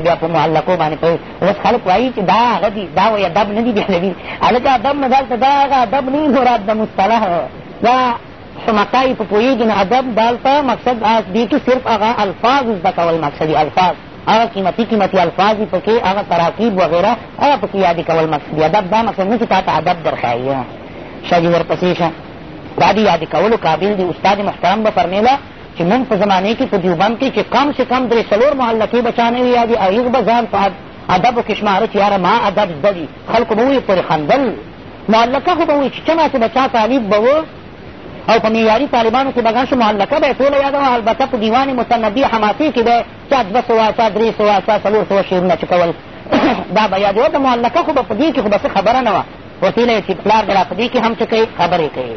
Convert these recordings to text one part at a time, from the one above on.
بیا په معلقو باندې کوي اوس خلک وایي چې دا هغه دي دا وایي ادب نه دي بیا نه دي هلکه ادب نه دلته دا هغه ادب نه مراد د مصطلح دا حمقایي په پوهېږي نه ادب دلته مقصد دي کې صرف هغه الفاظ زده کول مقصد دي الفاظ هغه قیمتي قیمتي الفاظ دي پکې هغه تراکیب وغیره هغه پکې یادې کول مقصد دي ادب دا مقصد نه چې تا ته ادب درښایي ښه جي ورپسې شه دا دي یادې کولو قابل دي استاد محترم به فرمیله چې نن په زمانې کې په دیوبند کې چې کم سې کم درې څلور محلکې به چا نه وي یادې هغوی به ځان په ادبو کې شماره چې یاره ما ادب زده دي خلکو به ووایي پورې خندل محلکه خو به وایي چې چما چې به چا طالب به و او په معیاري طالبانو کې به ګڼ شو محلکه به یې ټوله یاده وه البته په دیوان متنبي حماسې کې به چا دوه سوه چا درې سوه چا څلور سوه شعرونه چې کول دا به یاد وه د محلکه خو به په دې کښې خو به څه خبره نه وه وسیله یې چې پلار به را په دې کښې هم څه کوي خبرې کوي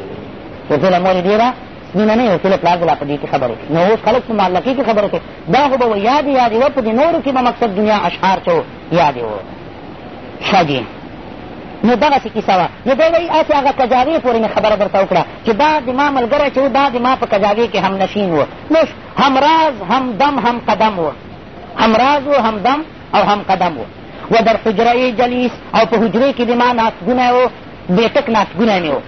وسیله مور یې ډېره مینه نه یو چې له پلار به لا په دې کښې خبرې کوي نو اوس خلک په معلقې کښې خبرې کوي دا خو به و یادې یادې وه په دې نورو کښې به مقصد دنیا اشعار چو یادې و ښه جي نو دغسې کیسه وه نو دی وایي هسې هغه کجاوې پورې مې خبره درته وکړه چې دا د ما ملګری چې و دا د ما په کجاوې کښې هم نشین و نو همراز هم دم هم قدم و همراز و هم دم او هم قدم و و در حجره جلیس او په حجرې کښې د ما ناستګونی و بېټک ناستګونی مې و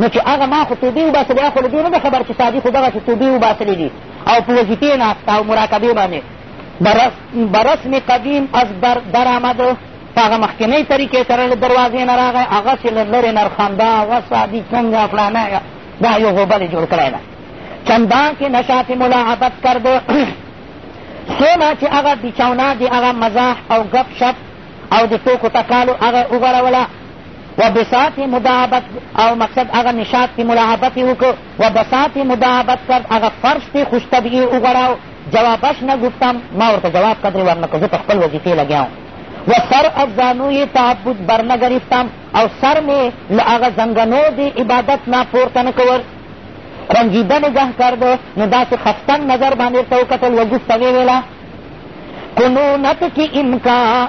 نو چې هغه ما خو توبې وباسلې هغه خو له دې نه ده خبر چې سادي خو دغسې توبې وباسلې دي او په وظیفې ناست او مراقبې باندې برسم قدیم از بر درآمد په هغه مخکینۍ طریقې سره له دروازې نه راغی هغسې له لرې نه خندا وه سادي څنګه فلانه دا یو غوبل جوړ کړی ده چندان کې نشات ملاعبت کرده څومره چې هغه بچونه د هغه مزاح او ګپ شپ او د ټوکو ټکالو هغه وغوروله و بساط مداعبت او مقصد هغه نشاط پې ملاعبت یې وکړ و بساط مداعبت کرد هغه فرش پې خوش طبعي وغوړاو جوابش نه گفتم ما ورته جواب قدرې ورنه کړ زه په خپل وظیفې لګیا وم و سر از زانوی تعبد برنگرفتم او سر می له هغه زنګنو د عبادت نه پورته نه کول رنجیده نگه کرد نو داسې خفتن نظر باندې ورته وکتل وګوسته ویې ویله کنونت کی امکان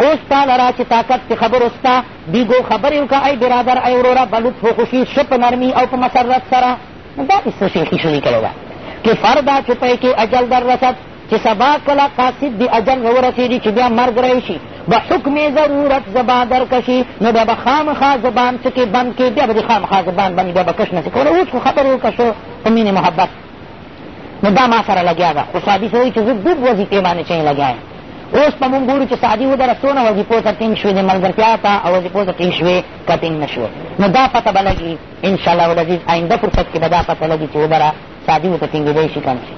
اوس تا لره چې طاقت د خبرو سته بیګو خبرې وکړه ای برادر ای وروره بلوط خو خوشي ښه په نرمي او په مسرت سره دا دې څه شیخي شوي کړې ده که فردا چوپۍ کې اجل در رسد چې سبا کله قاصد د اجل راورسېږي چې بیا مرګ راشي به حکم ضرورت زبا درکشي نو بیا به خامخا زبان څکې بند کې بیا به د خامخا زبان باندې بیا به کش نه څه کولی اوس خو خبرې وکړه شو په مینې محبت نو دا ما سره لګیا ده خو سعدي سوي چې زه ګوب وظیفې باندې چین لګیا یم اوس په مونږ ګورو چې سعدي ودره څونه وظیفو ته ټینګ شوې د ملګرتیا ته او وظیفو ته ټینګ شوې که ټینګ نه شوې نو دا پته به لګي انشاءالله العزیز آینده فرصت کې به دا پته لګي چې ودره سعدي ورته ټینګېدی شي که نه شي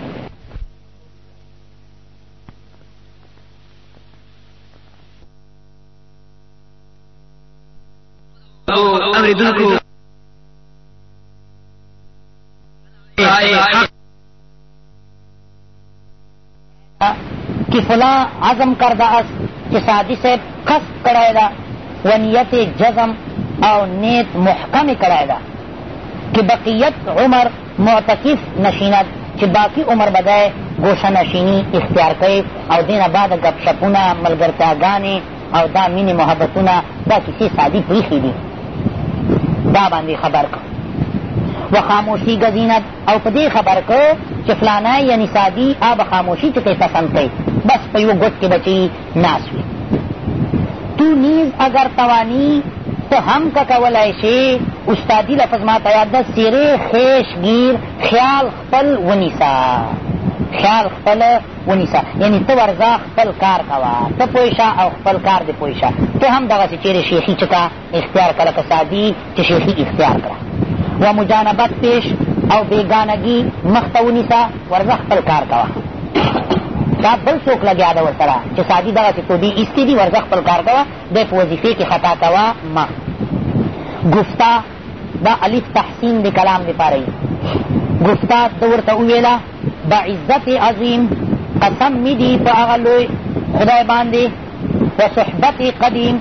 او اورېدونکو کی فلا عزم کرده است چې سادی صاحب قصد کړی ده و نیت جزم او نیت محکم کړی ده که بقیت عمر معتکف نشیند چې باقی عمر به دی ګوشه نشیني اختیار کوي او دینه بعد ګپ شپونه ملګرتیاګانې او دا مینې محبتونه دا کیسې سادي پریښې دي دا باندې خبر کړ و خاموشي ګزینت او په دې خبر کړ چې فلانه یعنی سادي آب خاموشي چې کوي پسند کوي بس په یو ګوت کې بچي ناس وي تو نیز اگر توانی ته هم که کولای شي استادي لفظ ما ته یاد ده څېرې خیش ګیر خیال خپل ونیسه خیال خپل ونیسه یعنی ته ورځه خپل کار کوه ته پوه شه او خپل کار دې پوه شه ته هم دغسې چېرې شیخي چې کا اختیار کړه لکه سعدي چې شیخي اختیار کړه و مجانبت پیش او بېګانګي مخ ته ونیسه ورځه خپل کار کوه دا بل څوک لګیا ده ورسره چې سعدي دغسې تودې ایستې دي ورځه خپل کار کوه دی په وظیفې کې خطا کوه مه ګفته دا الف تحسین د کلام لپاره وي ګفتاد ده ورته وویله بعزت عظیم قسم می دي په هغه لوی خدای باندې و صحبت قدیم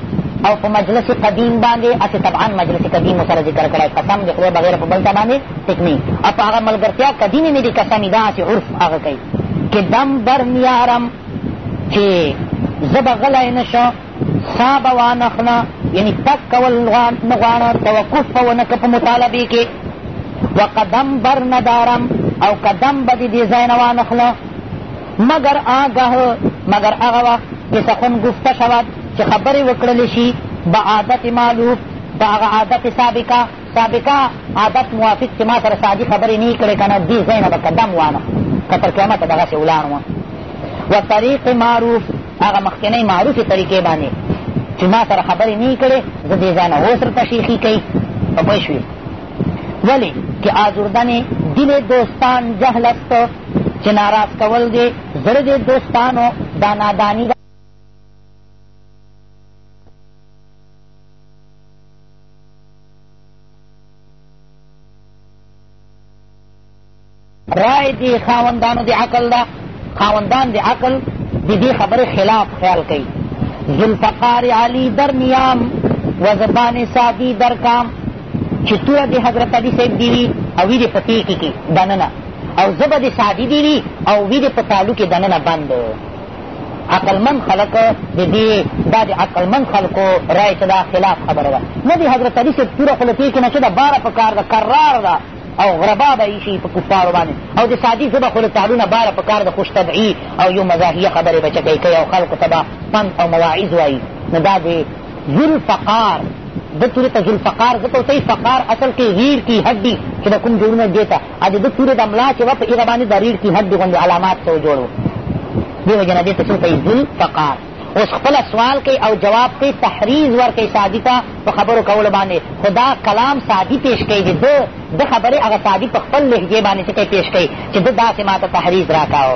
او په مجلس قدیم باندې هسې طبعا مجلس قدیم مو سره ذکر کړی قسم د خدای بغیر په بل ته باندې ټیک نه او په هغه ملګرتیا قدیمې مې دي قسمې دا هسې عرف هغه کوي که دم بر نیارم چې زه به غلی نه شم سا به وانخله یعنی تک کول نه غواړه توقف به ونه که په مطالبې کې و قدم بر ندارم او قدم به دې دې ځای نه وانخله مګر آګه مګر هغه وخت چې سخن ګفته شود چې خبرې وکړل شي به عادت معلوف د هغه عادت سابقه سابقه عادت موافق چې ما سره سادي خبرې نه کړې که نه دې ځای نه به قدم وانه که تر قیامته دغسې ولاړ وم و طریق معروف هغه مخکنۍ معروفې طریقې باندې چې ما سره خبرې نه کړې زه دې ځای نه اوس درته شیخي کوي په پوه شوې ولې که آزردن دل دوستان جهل است چې ناراض کول دې زړه دې دوستانو دا ناداني ده رائے دی خاوندانو دی عقل دا خاوندان دی عقل دی دی خبر خلاف خیال کئی ذوالفقار علی در نیام و زبان سادی در کام چې توره د حضرت علي صاحب دي وي او وي د په تېکې کې دننه او زبه د سعدي دي وي او وي د په تالو کې دننه بند عقلمند خلک د دې دا د عقلمند خلکو رای چې دا خلاف خبره ده نه د حضرت علي صاحب توره خوله پېښې نه چې ده باره په کار ده کرار ده او غربا به یې شي په کفارو باندې او د سادي ژبه خو له تعلونه باره په کار د خوش طبعي او یو مزاحیه خبرې به چکۍ کوي او خلکو ته به پند او مواعظ وایي نو دا د ذوالفقار د تورې ته ذوالفقار ځکه ورته فقار اصل کې غیر کی هډي چې د کوم جوړونه دې ته او د ده تورې د ملا چې وه په هغه باندې د ریړ کې هډې غوندې علامات ته جوړ وو دې وجه نه دې ته څه کوي ذوالفقار اوس خپله سوال کوي او جواب کوي تحریز ورکوي سعدي ته په خبرو کولو باندې خو دا کلام سعدي پیش کوي د ده د خبرې هغه سعدي په خپل لهجې باندې څه کوي پیش کوي چې ده داسې ما ته تحریز راکاو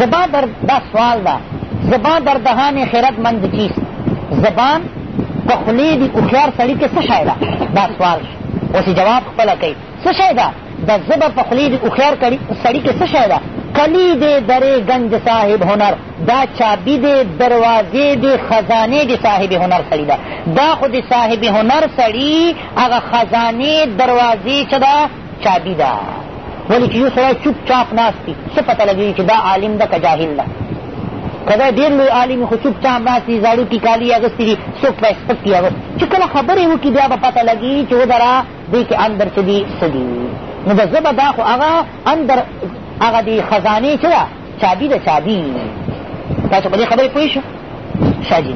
زبا در دا سوال ده زبا در دهان خرد مند چیست زبان په خولې دي هوښیار سړي کې څه شی ده دا سوال اوس جواب خپله کوي څه شی ده د زبه په خولې دي هوښیار سړي کې څه شی ده کلی دې درې ګنج صاحب هنر دا چابي دې دروازې دې خزانې دې صاحب هنر سړي ده دا خو د صاحب هنر سړي هغه خزانې دروازې چې ده چابي ده ولې چې یو سړی چوپ چاپ ناست وي څه پته لګېږي چې دا عالم ده که جاهل ده که دا ډېر لوی عالم وي خو چوپ چاپ ناست وي زاړو کې کالي اغوستي دي څوک په سپک کي اغوست چې کله خبرې وکړي بیا به پته لګېږي چې ودره دې کې اندر څه دي څه دي نو د زه به دا خو هغه اندر هغه دې خزانې چې ده چابي ده چابي تاسو په دې خبرې پوه شو شاجي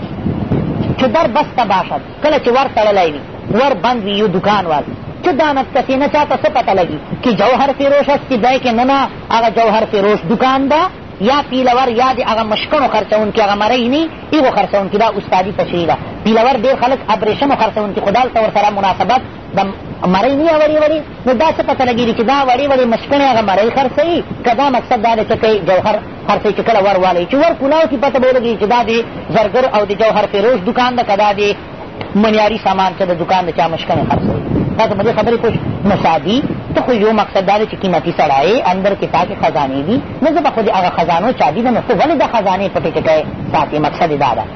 چې در بسته باشد کله چې ور تړلی وي ور بند وي یو دکان وال چه دانت کسی نه چاته څه پته لګي که جوهر فروش است چې دی کې نه نه هغه جوهر فروش دکان ده یا پیلور یا د هغه مشکڼو خرڅوونکي هغه مرۍ نی هغو خرڅوونکي دا استادي تشریح ده پیلور ډېر خلک ابریشمو خرڅوونکي خو دلته ورسره مناسبت د مرۍ نی وړې وړې نو دا څه پته لګېږي چې دا وړې وړې مشکڼې هغه مرۍ خرڅوي که دا مقصد دا دی چې کوي جوهر هر څه چې کله ور والوي چې ور کولاو کي پته به ولګېږي چې دا د زرګر او د جوهر فیروز دکان ده که دا د منیاري سامان چې د دکان د چا مشکن خرڅوي تاسو په دې خبرې پوه نه شادي ته خو یو مقصد دا دی چې قیمتي سړی اندر کې تا کې خزانې دي نو زه به خو د هغه خزانو چابي ده نو ته ولې د خزانې پټې ټټی ساتې مقصد یې دا ده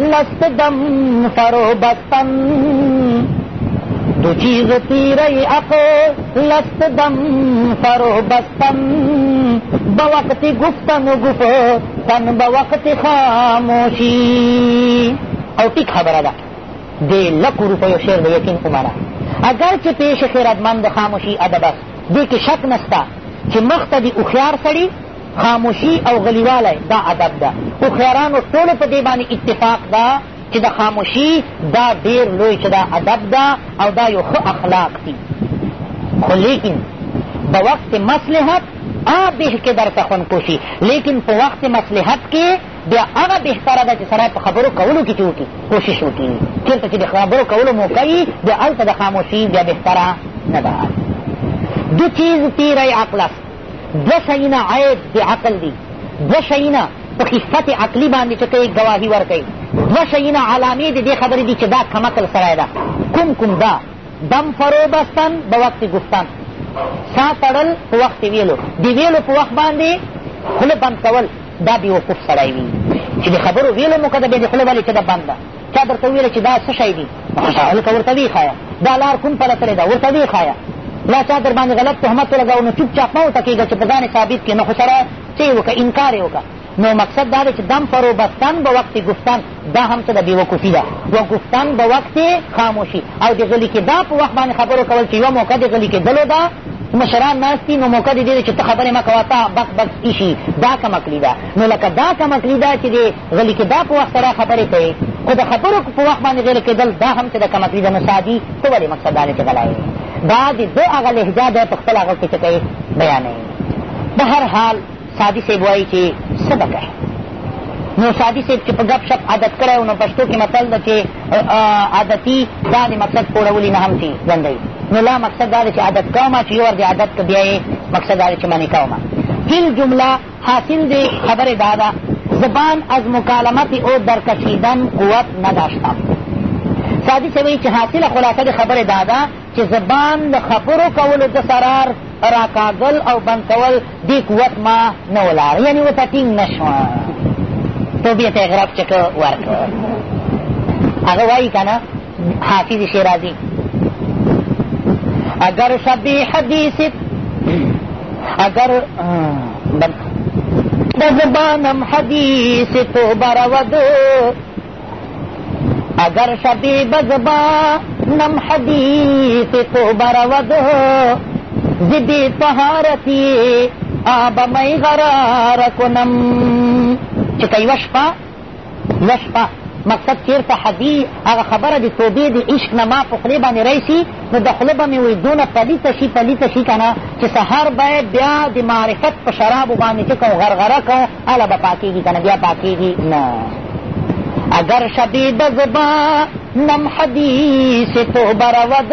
لست دم فرو بستن دو چیز تیرئی اق لست دم فرو بستن بوقت گفتن و گف تن بوقت خاموشی او ٹک خبر دا دے لکو روپیو شیر دے یقین کمارا اگر چې پیش خیرتمند خاموشی ادب است دې کې شک نستا چې مخته دې اوښیار سړي خاموشي او غلیوالی دا ادب ده هوښیارانو ټولو په دې باندې اتفاق ده چې د خاموشي دا ډېر لوی چې دا ادب ده او دا یو ښه اخلاق دي خو لیکن د وخت مصلحت آ به که در سخن کوشي لیکن په وخت مصلحت کې بیا هغه بهتره ده چې سړی په خبرو کولو کې چې وکړي کوشش وکړي چېرته چې د خبرو کولو موقع وي بیا هلته د خاموشي بیا بهتره نه ده دو چیز پی رای عقل است دوه شیونه عیب د عقل دي دوه شیونه په خفت عقلي باندې چې کوي ګواهي ورکوي دوه شیونه علامې د دې خبرې دي چې دا کمکل سړی ده کوم کوم دا دم فرو بستن به وقت گفتن سا تړل په وخت ویلو د ویلو په وخت باندې خوله بند کول دا بیوقوف سړی وي چې د خبرو ویلو موقع ده بیا د خوله ولې چې ده بند ده چا درته وویل چې دا څه شی دي هلکه ورته ویې ښایه دا لار کوم پله تلې ده ورته ویې ښایه لا چا در باندې غلط تهمت ولګاو نو چوپ چاپ مه ورته کېږه چې په ځان ثابت کړې نو خو سره څه یې وکړه انکار یې وکړه نو مقصد دا دی چې دم فرو بستن به وقت گفتن دا هم څه ده بېوقوفي ده و گفتن به وقت خاموشي او د غلي کېدا په وخت باندې خبرو کول چې یوه موقع د غلي کېدلو ده مشران ناست دي نو موقع دې دې چې ته خبرې مه کوه تا بک بک ایشي دا کمکلي ده نو لکه دا کمکلي ده چې د غلي کېدا په وخت سره خبرې کوې خو د خبرو په وخت باندې غلي کېدل دا هم چې د کم عقلي ده نو سادي ته ولې مقصد دا دی چې غلی دا د ده هغه لهجه دی په خپل هغه کې چې کوې بیانوي به هر حال سادي صاحب وایي چې څه به کوې نو سادي صاحب چې په ګپ شپ عادت کړی نو پښتو کې متل ده چې عادتي دا د مقصد پوړولي نه هم چې ژوندوي نو لا مقصد دا دی چې عادت کوم چې یو ور د عادت که بیا یې مقصد دا دی چې منې کوم فی الجمله حاصل دی خبر دا ده زبان از مکالمت او درکشیدن قوت نداشته سادی سے وی چې حاصله خلاصه د خبر دا ده چې زبان د خبرو کولو د سرار راکاږل او بند کول دې قوت ما نه ولاړ یعنی ورته ټینګ نه شوه توبې ته یې غرب چکه ورکړ هغه وایي که نه حافظ شیرازی اگر شبی حدیث اگر بزبانم حدیث تو برود اگر شبی بزبانم حدیث تو برود زبی طهارتی آب مئی غرار کنم چکه یوه شپه نه شپه مقصد چېرته حدي هغه خبره د توبې د عشق نه ما په خولې باندې راشي نو د خوله به مې وایي دونه پلیته شي پلیته شي که نه چې سهار به بیا د معرفت په شرابو باندې چې کوم غرغره کوم هله به پاکېږي که نه بیا پاکېږي نه اگر شبی دزبا نم حدیث تو برود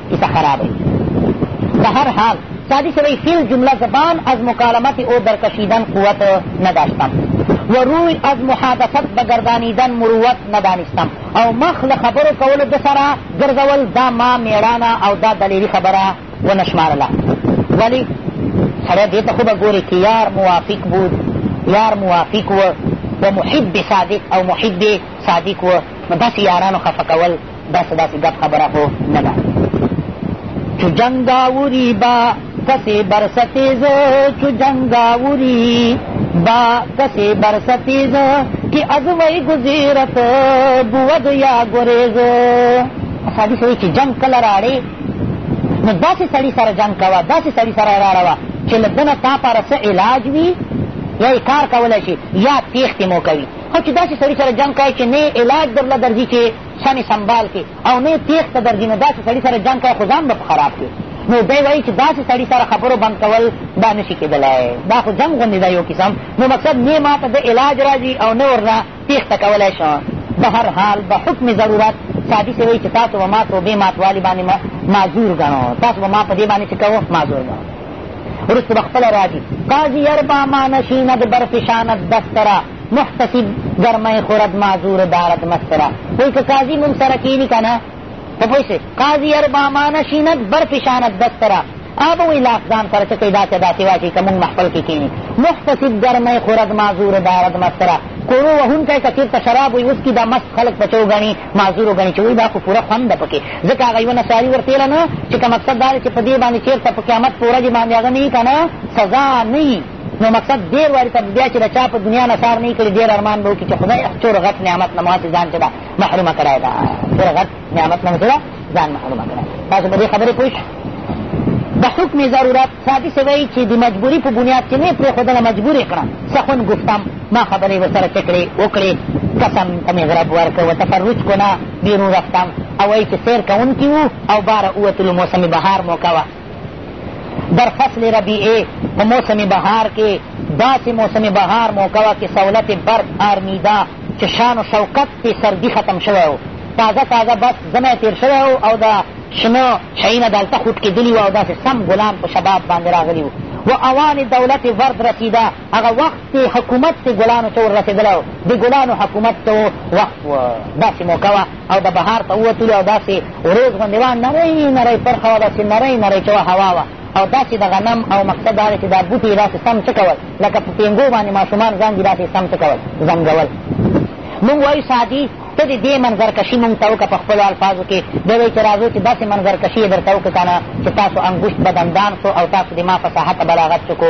کیسه خراب ہے بہر حال سادی سے فیل جملہ زبان از مکالمت او درکشیدن قوت نداشتم و روی از محادثت بگردانیدن مروت ندانستم او مخ له خبرو کولو د سره ګرځول دا ما میړانه او دا دلیری خبره ونشمارله ولی سړی دې ته خو به ګورې که یار موافق بود یار موافق و و محب صادق او محب صادق و نو داسې یارانو خفه کول داسې داسې ګپ خبره خو نه ده چو جنګاوري با کسې برستېز چو جنګاوري با کسې برستېز کې ازوی ګزیرت بود یا ګریز سړي سړي چې جنګ کله راړې نو داسې سړي سره جنګ کوه داسې سړي سره راړه وه چې له دنه تا پاره څه علاج وي یا یې کار کولی شي یا تېښتې مو کوي خو چې داسې سړي سره جنګ کوي چې نه علاج درله درځي چې سمې سمبال کړې او نه یې تېښت ته درځي نو داسې سړي سره جنګ کوه خو ځان به په خراب کړې نو دی وایي چې داسې سړي سره خبرو بند کول دا نشي کېدلی دا خو جنګ غوندې ده یو قسم نو مقصد نه ما ته د علاج راځي او نه ورنه تېښته کولی شم د هر حال د حکم ضرورت سادي سې وایي چې تاسو به ما توبې ماتوالي باندې معذور ګڼو تاسو به ما په دې باندې چې کوو معذور ګڼو وروسته به خپله راځي قاضي اربع مانشینه د برفشانت دفتره محتسب گرمه خورد معذور دارد مسترا وای که قاضی مونږ سره کینی که نه په پوه شوې قاضي اربامانه شینت بر فشانت دسترا آب وی لاس ځان سره څه کوي داسې داسې واچوي که مونږ محفل کې کښېني محتسب ګرمی خورد معذور دارد مستره کورو وهونکی که چېرته شراب وي اوس کي دا مست خلک پچو ګڼي معذور ګڼي چې وایي دا خو پوره خوند ده پکې ځکه هغه یوه نساري ورتېله نه چې که مقصد دا دی چې په دې باندې چېرته په قیامت په ورځې باندې هغه نه وي که نه سزا نه وي نو مقصد ډېر واري ته بیا چې د چا په دنیا نه سار نه کړي ډېر ارمان به وکړي چې خدای څوره غټ نعمت نه مهسې ځان چې ده محرومه کړی ده څوره غټ نعمت نه مهسې ده ځان محرومه کړی تاسو په دې خبرې پوه د حکم ضرورت سادي سه وایي چې د مجبوري په بنیاد کې نه یې پرېښودله مجبور یې کړم سخن ګفتم ما خبرې ورسره څه کړې وکړې قسم ته مې غرب ورکړ و تفرج کنه بیرون رفتم او وایي چې سیر کوونکي وو او باره ووتلو موسم بهار موقع وه در فصل ربیعې په موسم بهار کې داسې موسم بهار موقع وه چې سولت برق آرمیده چې شان و شوکت پې سردي ختم شوی و تازه تازه بس زمی تېر شوی و او د شنو شیونه دلته خوټ کېدلي وه او داسې سم ګلان په شباب باندې راغلي وو و اوان دولت ورد رسیده هغه وخت حکومت ګلانو ته ور رسېدلی و د ګلانو حکومت ته وخت و داسې موقع وه او د بهار ته ووتلو او داسې وریځ غوندې وه نرۍ نرۍ پرخه وه داسې نرۍ نرۍ چې وه هوا وه او داسې د غنم او مقصد دا دی چې دا بوټي داسې سم څه کول لکه په پینګو باندې ماشومان ځان دي داسې سم څه کول زنګول مونږ وایو سعدي ته دې دې منظرکشي مونږ ته وکړه په خپلو الفاظو کې دی وایي چې راځو چې داسې منظرکشي یې درته وکړه که نه چې تاسو انګوشت بدندان سو او تاسو دې ما فصاحت بلاغت څه کو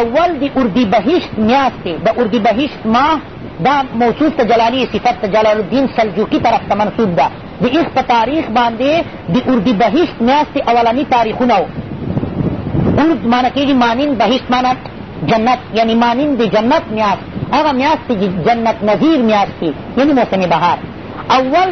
اول د اردیبهشت میاشت دی، د اردیبهشت ماه دا موصوف ته جلالی صفت ته جلال الدین سلجوقی طرف ته منسوب ده، د ایښ په تاریخ باندی د اردیبهشت میاشتی اولنی تاریخونه و ارد معنی کیږی مانین بهشت معنی جنت یعنی مانین د جنت میاشت هغه میاشت چی جنت نظیر میاشت وی یعنی موسم بهار اول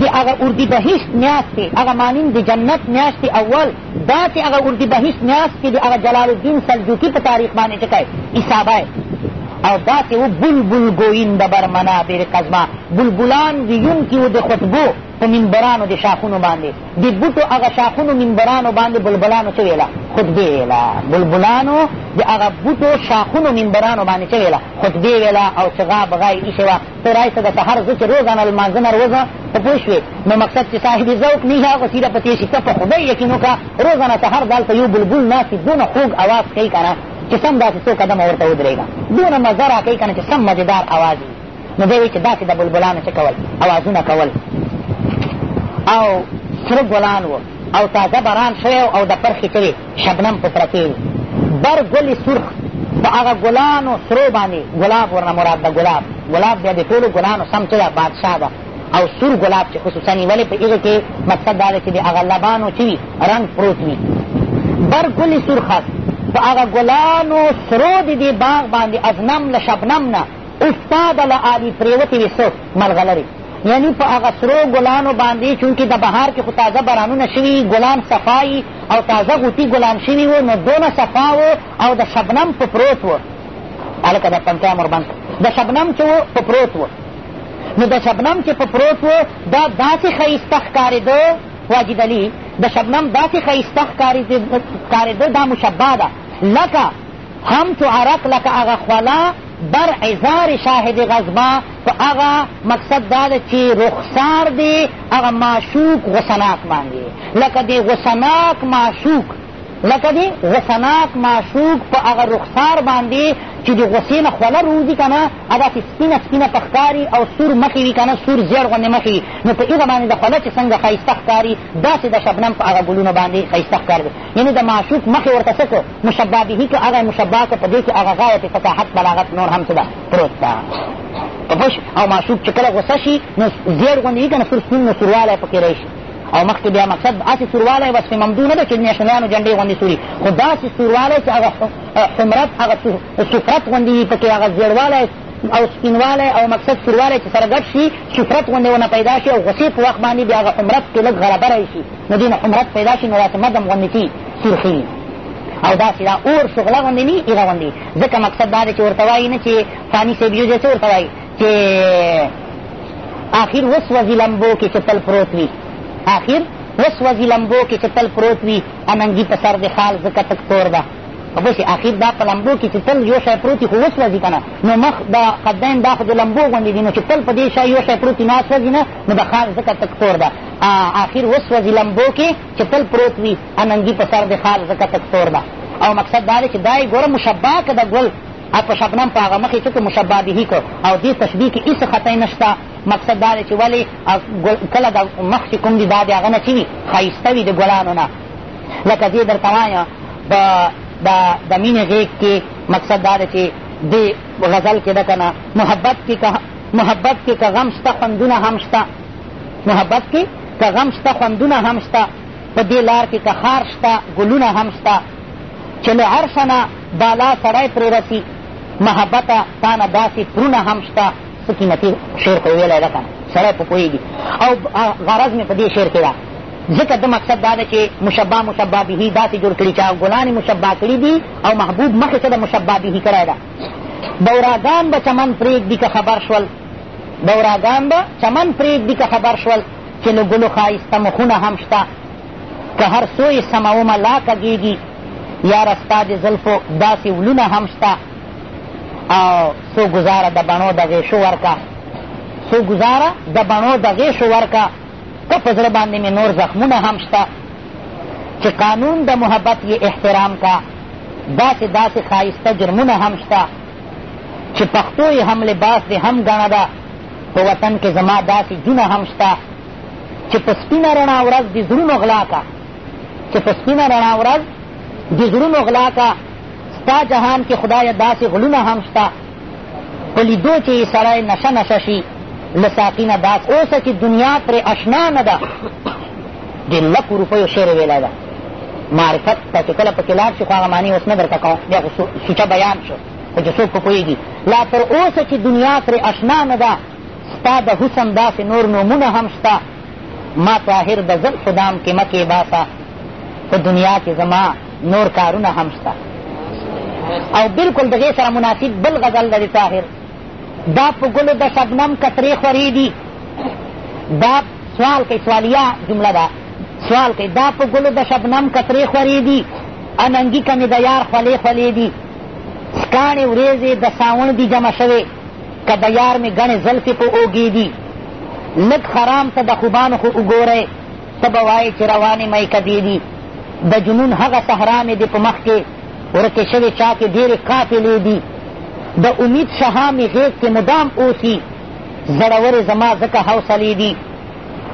د هغه اردي بهشت میاشت کې هغه مانیم د جنت میاشت اول دا چې هغه اردي بهشت میاشت کې د هغه جلال الدین سلجوکي په تاریخ باندې ټکی حسابی او دا چې و بلبل ګوین د بر منابر قزما بلبلان ویونکي و د خطبو په منبرانو د شاخونو باندې د بوټو هغه شاخونو منبرانو باندې بلبلانو څه ویله خطبې ویله بلبلانو د هغه بوټو شاخونو منبرانو باندې څه ویله خطبې ویله او څغا بغای ایښې وه تورای څه د سهار زه چې روزانه لمانځه نه روزه ته پوه شوې نو مقصد چې صاحب ذوق نه هغه سیده په تېر شي ته په خدای یقین وکړه روزانه سهار دلته یو بلبل ناست دونه خوږ اواز کوي که نه چې سم داسې څو قدمه ورته ودرېږه دونه مزه را کوي که نه چې سم مزېدار اواز وي نو دی وایي چې داسې د بلبلانو چې کول اوازونه کول او سره ګلان و او تازه باران شوی او د پرخې شوې شبنم په سره کې بر ګل سرخ په هغه ګلانو سرو باندې ګلاب ورنه مراد ده ګلاب ګلاب بیا د ټولو ګلانو سم چې ده بادشاه ده او سور ګلاب چې خصوصا نیولې په هغې کې مقصد دا ده چې د هغه لبانو چې وي رنګ پروت وي بر ګل سرخ است په هغه ګلانو سرو د دې باغ باندې از نم له شبنم نه استاد له عالي پرېوتې وې څه ملغلرې یعنی په هغه سرو ګلانو باندې چونکې د بهار کې خو تازه بارانونه شوي ګلان صفایي او تازه غوټي ګلان شوي وو نو دونه صفا و او د شبنم په پروت و هلکه د پنتیا مربند د شبنم چې و په پروت و نو د شبنم چې په پروت و دا داسې ښایسته ښکارېده واجد علي د شبنم داسې ښایسته ښکارېده دا مشبه ده لکه هم چو عرق لکه هغه خوله بر عذار شاهد غضبا په هغه مقصد دا ده چې رخسار دې هغه معشوق غصناک باندې لکه دې غصناک معشوق لکه دی غصناک معشوق په هغه رخسار باندې چې د غصې نه خوله روځي که نه هداسې سپینه سپینه په ښکاري او سور مخې وي که نه سور زیړ غوندې مخې وي نو په هغه باندې د خوله چې څنګه ښایسته ښکاري داسې د شبنم په هغه ګلونو باندې ښایسته ښکاري یعنې د معشوق مخې ورته څه مشبه به که هغه مشبه که په دې کې هغه غایت فصاحت بلاغت نور هم څه ده پروت ده په پوه او معشوق چې کله غوسه شي نو زیړ غوندې وي که نه سور سپین نو سوروالی پکې راشي او مخکې بیا مقصد هسې سوروالی وصف ممدو نه ده چې نیشنلیانو جنډې غوندې سوري خو داسې سوروالی چې هغه حمرت هغه سفرت غوندې وي پکې هغه زیړوالی او سپینوالی او مقصد سوروالی چې سره ګډ شي شفرت غوندې ونه پیدا شي او غصې په وخت باندې بیا هغه حمرت کې لږ غربری شي نو دې نه حمرت پیدا شي نو داسې مدم غوندې تي سرخي او داسې دا اور شغله غوندې نه هغه غوندې ځکه مقصد دا دی چې ورته وایي نه چې فاني صاحب یو ځای څه ورته وایي چې آخر وسوځي لمبو کې چې تل پروت وي آخر وسوځي لمبو کې چې تل پروت وي اننګي په سر د خال ځکه تک تور ده اوبه شي اخر دا په لمبو کې چې تل یو شی پروت وي خو وسوځي که نه نو مخ دا قدین دا خو د لمبو غوندې دي نو چې تل په دې شی یو شی پروت وي نه سوځي نه نو د ښار ځکه تک تور ده اخر وسوځي لمبو کې چې تل پروت وي اننګي په سر د ښار ځکه تک تور ده او مقصد دا دی چې دا یې ګوره مشبه که د ګل په شبنم په هغه مخې څه مشبه بهي کو او دې تشبیه کې هېڅ خطۍ نه شته مقصد دا دی چې ولې کله د مخ چې کوم دي دا د هغه نه چې وي ښایسته وي د ګلانو نه لکه دې درته وایم په دا د مینې غېږ کې مقصد دا دی چې دې غزل کې ده که نه محبت کې که محبت کې که غم شته خوندونه هم شته محبت کې که غم شته خوندونه هم شته په دې لار کې که ښار شته ګلونه هم شته چې له عرشه نه بالا سړی پرې رسي محبته تا نه داسې پرونه هم شته څه قیمتي شعر خو یې ویلی ده که نه سړی په پوهېږي او غرض مې په دې شعر کې ده ځکه ده مقصد دا ده چې مشبه مشبه به داسې جوړ کړي چې ګلان مشبه کړي دي او محبوب مخې څه ده مشبه به کړی ده دوراګان به چمن پرېږدي که خبر شول دوراګان به چمن پرېږدي که خبر شول چې له ګلو ښایسته مخونه هم شته که هر څو یې سمومه لا کږېږي یاره ستا د زلفو داسې ولونه هم شته او څو ګزاره د بڼو د غېشو ورکه څو ګزاره د بڼو د غېشو ورکه ته په زړه باندې مې نور زخمونه هم شته چې قانون د محبت یې احترام کا داسې داسې ښایسته جرمونه هم شته چې پښتو یې هم لباس دې هم ګڼه ده په وطن کې زما داسې جونه هم شته چې په سپینه رڼا ورځ د زړونو غلا کا چې په سپینه رڼا ورځ د زړونو غلا کا ستا جهان کې خدایه داسې غلونه هم شته په لیدو چې یې سړی نشه نشه شي له ساقي نه داس اوسه چې دنیا پرې اشنا نه ده د لکو روپیو شعر ویلی ده معرفت ته چې کله پکې لاړ شي خو هغه معنی اوس نه درته کوم بیا خو سوچه بیان شو خو چې څوک په پوهېږي لا تر اوسه چې دنیا پرې اشنا نه ده ستا د حسن داسې نور نومونه هم شته ما طاهر د زلفو دام کې مه کېباسه په دنیا کې زما نور کارونه هم شته او بلکل د دې سره مناسب بل غزل دی طاهر دا په ګلو د شبنم کترې خورې دي دا سوال کوي سوالیه جمله ده سوال کوي دا په ګلو د شبنم کترې خورې دي اننګي که مې د یار خولې خولې دي سکاڼې ورېځې د ساوڼ دي جمع شوې که د یار مې ګڼې زلفې په اوږې دي لږ خرام ته د خوبانو خو وګوره ته به وایې چې روانې میکدې دي د جنون هغه صحرا مې دې په مخ کې ورکې شوې چا کې ډېرې قافلې دي د امید شها مې غېږ کې مدام اوسي زړورې زما ځکه حوصلې دي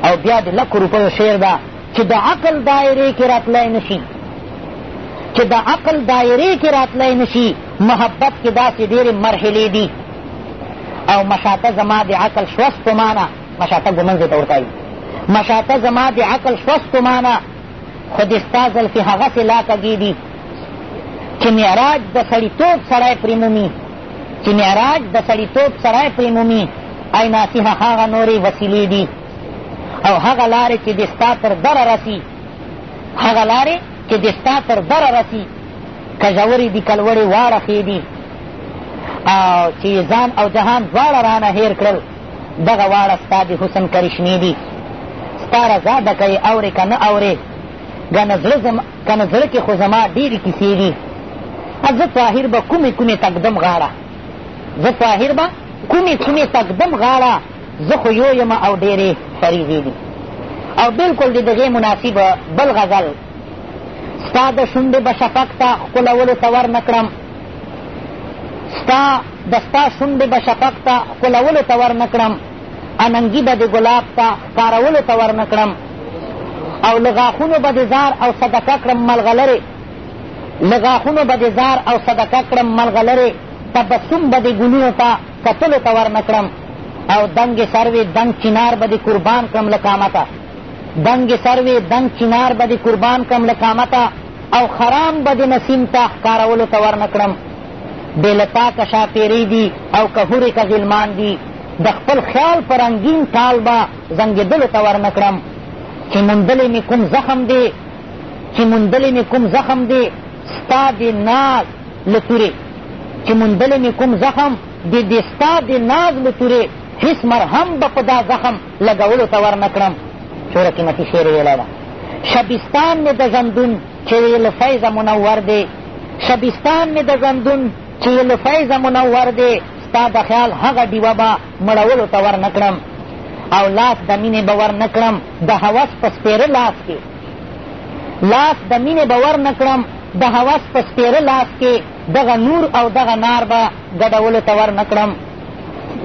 او بیا د لکو روپیو شعر ده چې د عقل دایرې کې راتلای نه شي چې د عقل دایرې کې راتلای نه شي محبت کې داسې ډېرې مرحلې دي او مشاته زما د عقل شوست په معنا مشاته ګمنځې ته ورته مشاته زما د عقل شوست په معنا خو د ستا زلفې هغسې لا کږې دي چې معراج د سړیتوب سړی پرې مومي چې معراج د سړیتوب سړی پرې مومي ای ناصحه هغه نورې وسیلې دي او هغه لارې چې د ستا تر دره رسي هغه لارې چې د ستا تر دره رسي که ژورې دي که لوړې واړه ښې دي او چې ځان او جهان دواړه رانه هېر کړل دغه واړه ستا د حسن کرشمې دي ستا رضا ده که یې اورې که نه اورې که نه زړه کې خو زما ډېرې کیسې دي زه طاهر به کومې کومې تقدم غاړه زه طاهر به کومې کومې تقدم غاړه زه خو یو یم او ډېرې فریضې دي او بلکل د دغې مناسب بل غزل ستا د شونډې به شفق ته ښکلولو ته ور نه کړم ستا د ستا شونډې به شفق ته ښکلولو ته ور نه کړم اننګي به د ګلاب ته ښکارولو ته ور نه کړم او له غاښونو به د ځار او صدقه کړم ملغلرې له غاښونو به د ځار او صدقه کړم ملغلرې تبسم به د ګلونو ته کتلو ته ور نه کړم او دنګې سروې دنګ چنار به دې قربان کړم له قامته دنګې سروې دنګ چنار به دې قربان کړم له قامته او خرام به دې نسیم ته ښکارولو ته ور نه کړم بې له تا که شاپېرې دي او که هورې که غلمان دي د خپل خیال په رنګین ټال به زنګېدلو ته ور نه کړم چې موندلی مې کوم زخم دی چې موندلی مې کوم زخم دی ستا د ناز له تورې چې موندلی مې کوم زخم د دې ستا د ناز له تورې هېڅ مرهم به په دا زخم لګولو ته ورنه کړم څومره قیمتي شعر یې ویلی ده شبستان مې د ژندون چې یې له فیضه منور دی شبستان مې د ژندون چې یې له فیضه منور دی ستا د خیال هغه ډیوه به مړولو ته ورنه کړم او لاس د مینې به ورنه کړم د هوس په سپېره لاس کې لاس د مینې به ورنه کړم د هوس په سپېره لاس کې دغه نور او دغه نار به ګډولو ته ورنه کړم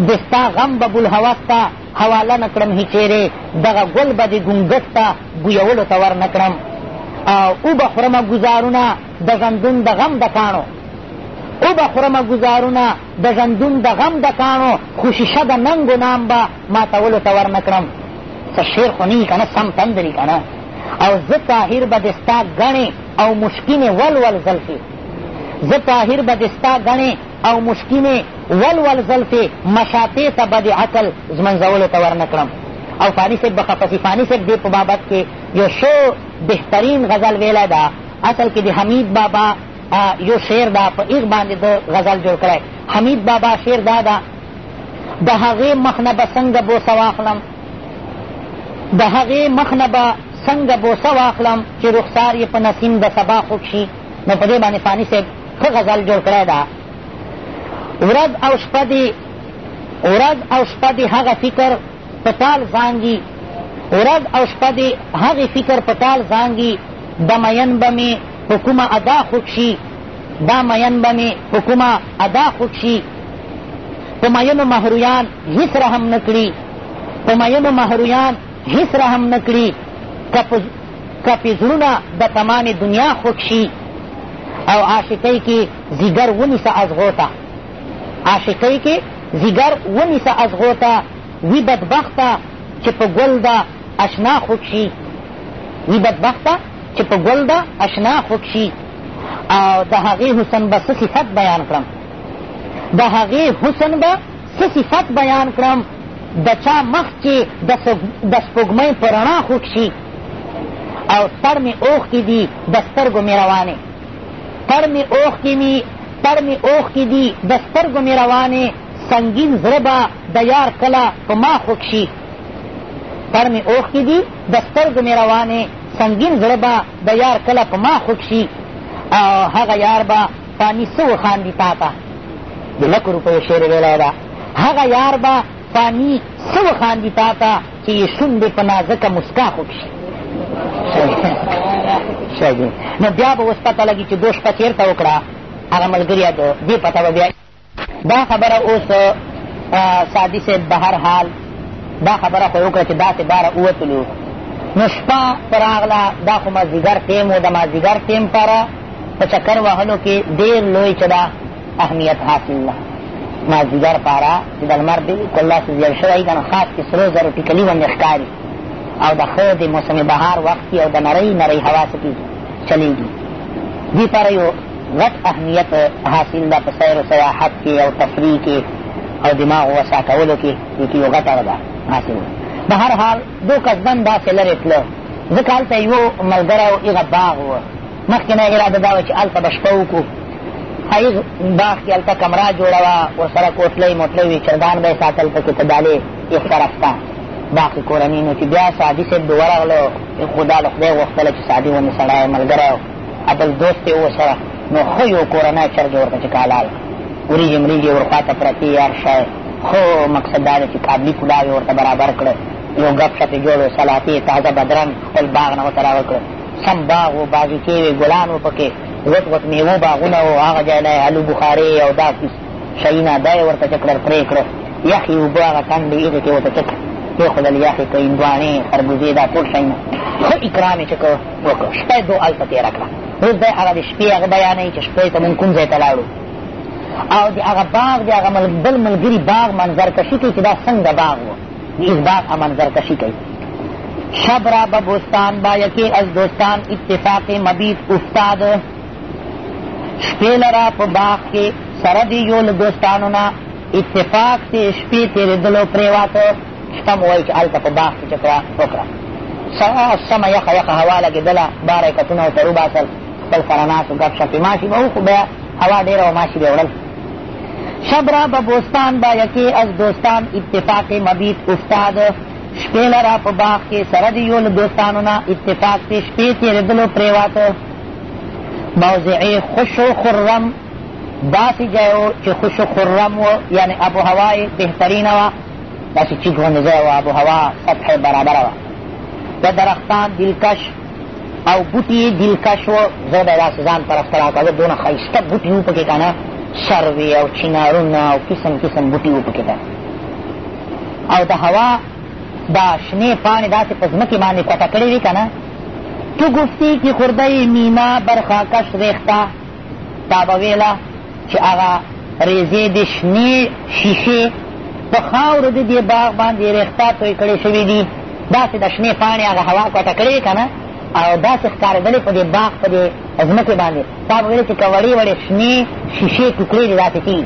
د ستا غم به بلهوس ته حواله نه کړم هیچېرې دغه ګل به د ګونګټ ته بویولو ته ورنه کړم او وبه خورمه ګزارونه د ژندون د غم د کاڼو وبه خورمه ګزارونه د ژندون د غم د کاڼو خو شیشه د ننګو نام به ماتولو ته ورنه کړم څه شعر خو نه وي که نه سم تند وي که نه او زه طاهر به د ستا ګڼې او مشکینې ول ول زلفې زه طاهر به د ستا ګڼې او مشکینې ول ول زلفې مشاطې ته به د عقل ځمنځولو ته ورنه کړم او فانی صاحب به خفه سي فانی صاحب دې په بابت کې یو شو بهترین غزل ویلی ده اصل کې د حمید بابا یو شعر ده په ایغ باندې د غزل جوړ کړی حمید بابا شعر دا ده د هغې مخ نه به څنګه بوسه واخلم د هغې مخ نه به څنګه بوسه واخلم چې رخسار یې په نسیم د سبا خوږ شي نو په دې باندې فاني صاحب ښه غزل جوړ کړی ده ورځ او شپه دې ورځ او شپه دې هغه فکر په ټال زانګي ورځ او شپه دې هغې فکر په ټال زانګي د مین به مې په کومه ادا خوږ شي دا مین به مې په کومه ادا خوږ شي په مینو مهرویان هیڅ رحم نه کړي په مینو مهرویان هیڅ رحم نه کړي که پې زړونه د تمامې دنیا خوږ شي او عاشقۍ کې ځیګر ونیسه ازغو ته عاشقۍ کې ځیګر ونیسه ازغو ته وي بدبخته چې په ګل ده اشنا خوږ شي وي بدبخته چې په ګل ده اشنا خوږ شي او د هغې حسن به څه صفت بیان کړم د هغې حسن به څه صفت بیان کړم د چا مخ چې د سپوږمۍ په رڼا خوږ شي او تر مې اوښکې دي د سترګو مې روانې تر مې اوښکې مي تر مې اوښکې دي د سترګو مې روانې سنګین زړه به د یار کله په ما خوږ شي تر مې اوښکې دي د سترګو مې روانې سنګین زړه به د یار کله په ما خوږ شي او هغه یار به فانی څه وخاندي تا ته د لکو روپیو شعر ویلی ده هغه یار به فانی څه وخاندي تا ته چې یې شونډې په نازکه مسکا خوږ شي نو بیا به اوس پته لګي چې دوه شپه چېرته وکړه هغه ملګري دې پته به بیا دا خبره اوس سادي صاحب به هر حال دا خبره خو یې وکړه چې داسې باره ووتلو نو شپه په راغله دا خو مازدیګر ټیم و د مازدیګر ټیم پاره په چکر وهلو کې ډېر لوی چې دا اهمیت حاصل ده مازدیګر پاره چې د لمر بلکل داسې زیړ شوی که نه خاص کې سرو زرو ټیکلي غوندې ښکاري او د ښه د موسم بهار وخت او د نرۍ نرۍ هوا څه کېږي چلېږي دې پاره یو غټ اهمیت حاصل ده په سیر و سیاحت کې او تفریح کې او دماغ وسع کولو کې دې کې یو ګټه ده حاصل ده په هر حال دو قصدن داسې لرې تله ځکه هلته یو ملګری و هغه باغ و مخکې نه اراده دا وه چې هلته به شپه وکړو هغه باغ کې هلته کمره جوړه وه ورسره کوټلۍ موټلۍ وي چرګان به یې ساتل پکې ته ډالې یې خرفته باقي کورنۍ نو چې بیا سعدي صاحب د ورغلو خو دا له خدای غوښتله چې سعدي ونې سړی ملګری ابل دوست یې وسره نو ښه یو کورنی چرګ یې ورته چې کالال وریجې مریجې ورخوا ته پرتې یار شی خو مقصد دا دی چې کابلي پلاو یې ورته برابر کړه یو ګپ شپ یې جوړ و سلاتې تازه بدرنګ خپل باغ نه ورته راوړ کړه سم باغ و باغیچې وې ګلان و پکې غټ غټ میوو باغونه و هغه ځای نه یې الو بخارې او دا کیسې شینا دا یې ورته چکړر پرې کړو یخې اوبه هغه ټنډې هغې کې ورته چک کېښودل یخې کړې هندواڼې خربوزې دا ټول شیونه ښه اکرام یې چې که وکړو شپه یې دو هلته تېره کړه اوس دی هغه د شپې هغه بیانوي چې شپې ته مونږ کوم ځای ته لاړو او د هغه باغ د هغه بل ملګري باغ منظر کشي کوي چې دا څنګه باغ و د اس باغ منظر کشي کوي شب را ببوستان با یکی از دوستان اتفاق مبید افتاد شپې لره په باغ کې سره دی یو له دوستانو نه اتفاق تې شپې تېرېدلو پرېواته شپه مو وایي چې هلته په باغ کې چکره وکړه سمه یخه یخه هوا لګېدله باره یې کتونه ورته وباسل خپل سره ناستو ګپ شپې ماشي به وخو بیا هوا ډېره و ماشي به وړل شب را به بوستان با یکی از دوستان اتفاق مبیت افتاد شپې لره په باغ کې سره د یو له دوستانو نه اتفاق تې شپې تېرېدلو پرېواته موضع خوش و خرم داسې ځای و چې خوش و خرم و یعنې آب و هوا یې بهترینه وه داسې چیک غوندې ځای و آب و هوا سطح یې برابره وه د درختان دلکش او بوټي یې دلکش و زه به داسې ځان طرف ته راکړه دونه ښایسته بوټي وو پکې که نه سروې او چینارونه او قسم قسم بوټي وو پکې ده او د هوا دا شنې پاڼې داسې په ځمکې باندې کوټه کړې وي که نه تو گفتی که خورده مینا برخاکش ریخته تا به ویله چې هغه ریزې د شنې شیشې په خاورو د دې باغ باندې ریخته توی کړې شوي دي داسې د شنې پاڼې هغه هوا کوټه کړې که نه او داسې ښکارېدلې په دې باغ په دې ځمکې باندې تا به ویل چې که وړې وړې شنې شیشې ټوکرې دې داسې کېږي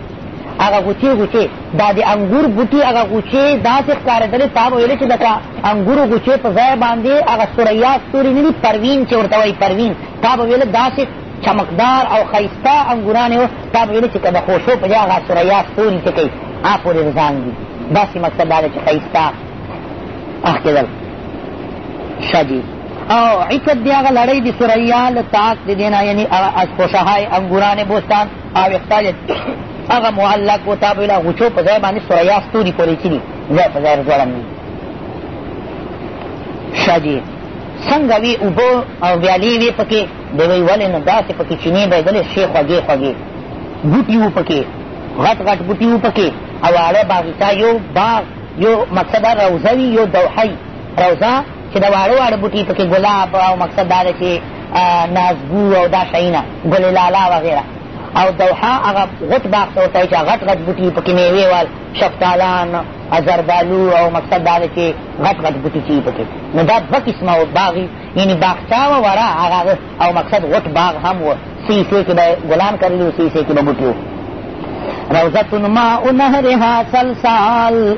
هغه غوچې غوچې دا د انګور بوټي هغه غوچې داسې ښکارېدلې تا به ویلې چې دکه انګورو غوچې په ځای باندې هغه ثریا ستوري نه دي پروین چې ورته وایي پروین تا به ویله داسې چمکدار او ښایسته انګورانې و تا به ویله چې که د خوشو په ځای هغه ثریا ستوري چې کوي هغه پورې رضان دي داسې مقصد دا دی چې ښایسته اخکېدل ښه دي او عکت دی هغه لړۍ د ثریا له تاک د دې نه یعنې از خوشهای انګورانې بوستان او اختاج هغه معلق و تابع له غوچو په ځای باندې ثریا ستوري پورې کړي ځای په ځای ځوړند دي ښه جي څنګه وي اوبه او ویالې وې پکې د وی ولې نو داسې پکې چینې بهېدلې ښې خوږې خوږې بوټي وو پکې غټ غټ بوټي وو پکې او واړه باغیچه یو باغ یو مقصد روزه وي یو دوحه روزه چې د واړه واړه بوټي پکې ګلاب او مقصد دا دی چې نازګو او دا شیونه ګل لالا وغیره او دوحه هغه غټ باغ ته ورته وایي چې غټ غټ بوټي پکې میوې وال شفتالان زردالو او مقصد دا دی چې غټ غټ بوټي چې پکې نو دا دوه قسمه باغ یعنی باغچه وه ورا هغه او مقصد غټ باغ هم و سی سې کې به ګلان کرلي و سی سې کې به بوټي و روضة ماء نهرها سلسال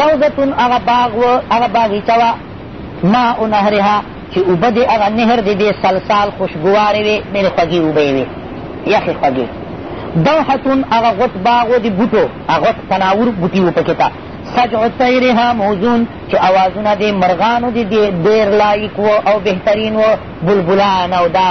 روضتون هغه باغ و هغه باغیچه وه ماء نهرها چې اوبه دې هغه نهر دې دې سلسال خوشګوارې وې ډېرې خوږې اوبه یې وې یخې خوږې دوحتون هغه غوت باغ و د بوټو هغه تناور بوټي و پکې ته سجع طیرها موزون چې اوازونه د مرغانو دې ډېر لایق و او بهترین و بلبلان او دا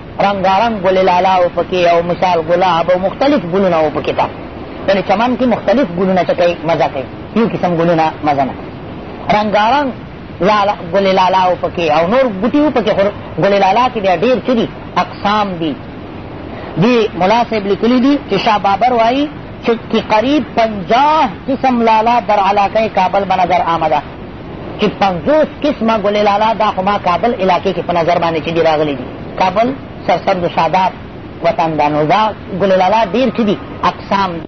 رنګارنګ ګل لالا و پکې او مثال ګلاب او مختلف ګلونه و پکې تا یعنې چمن کې مختلف ګلونه چې کوي مزه کوي یو قسم ګلونه مزه نه رنګارنګ لالا ګل لالا و پکې او نور بوټي و پکې خو ګل لالا کې بیا ډېر څه دي اقسام دي دې ملا صاحب لیکلي دي چې شاه بابر وایي چې قریب پنجاه قسم لالا در علاقه کابل به نظر آمده چې پنځوس قسمه ګلې لالا دا خو ما کابل علاقې کې په نظر باندې چې دي راغلي دي کابل سرسبز و شاداب وطن دا نو دا ګلې لالا ډېر چې دي اقسام دي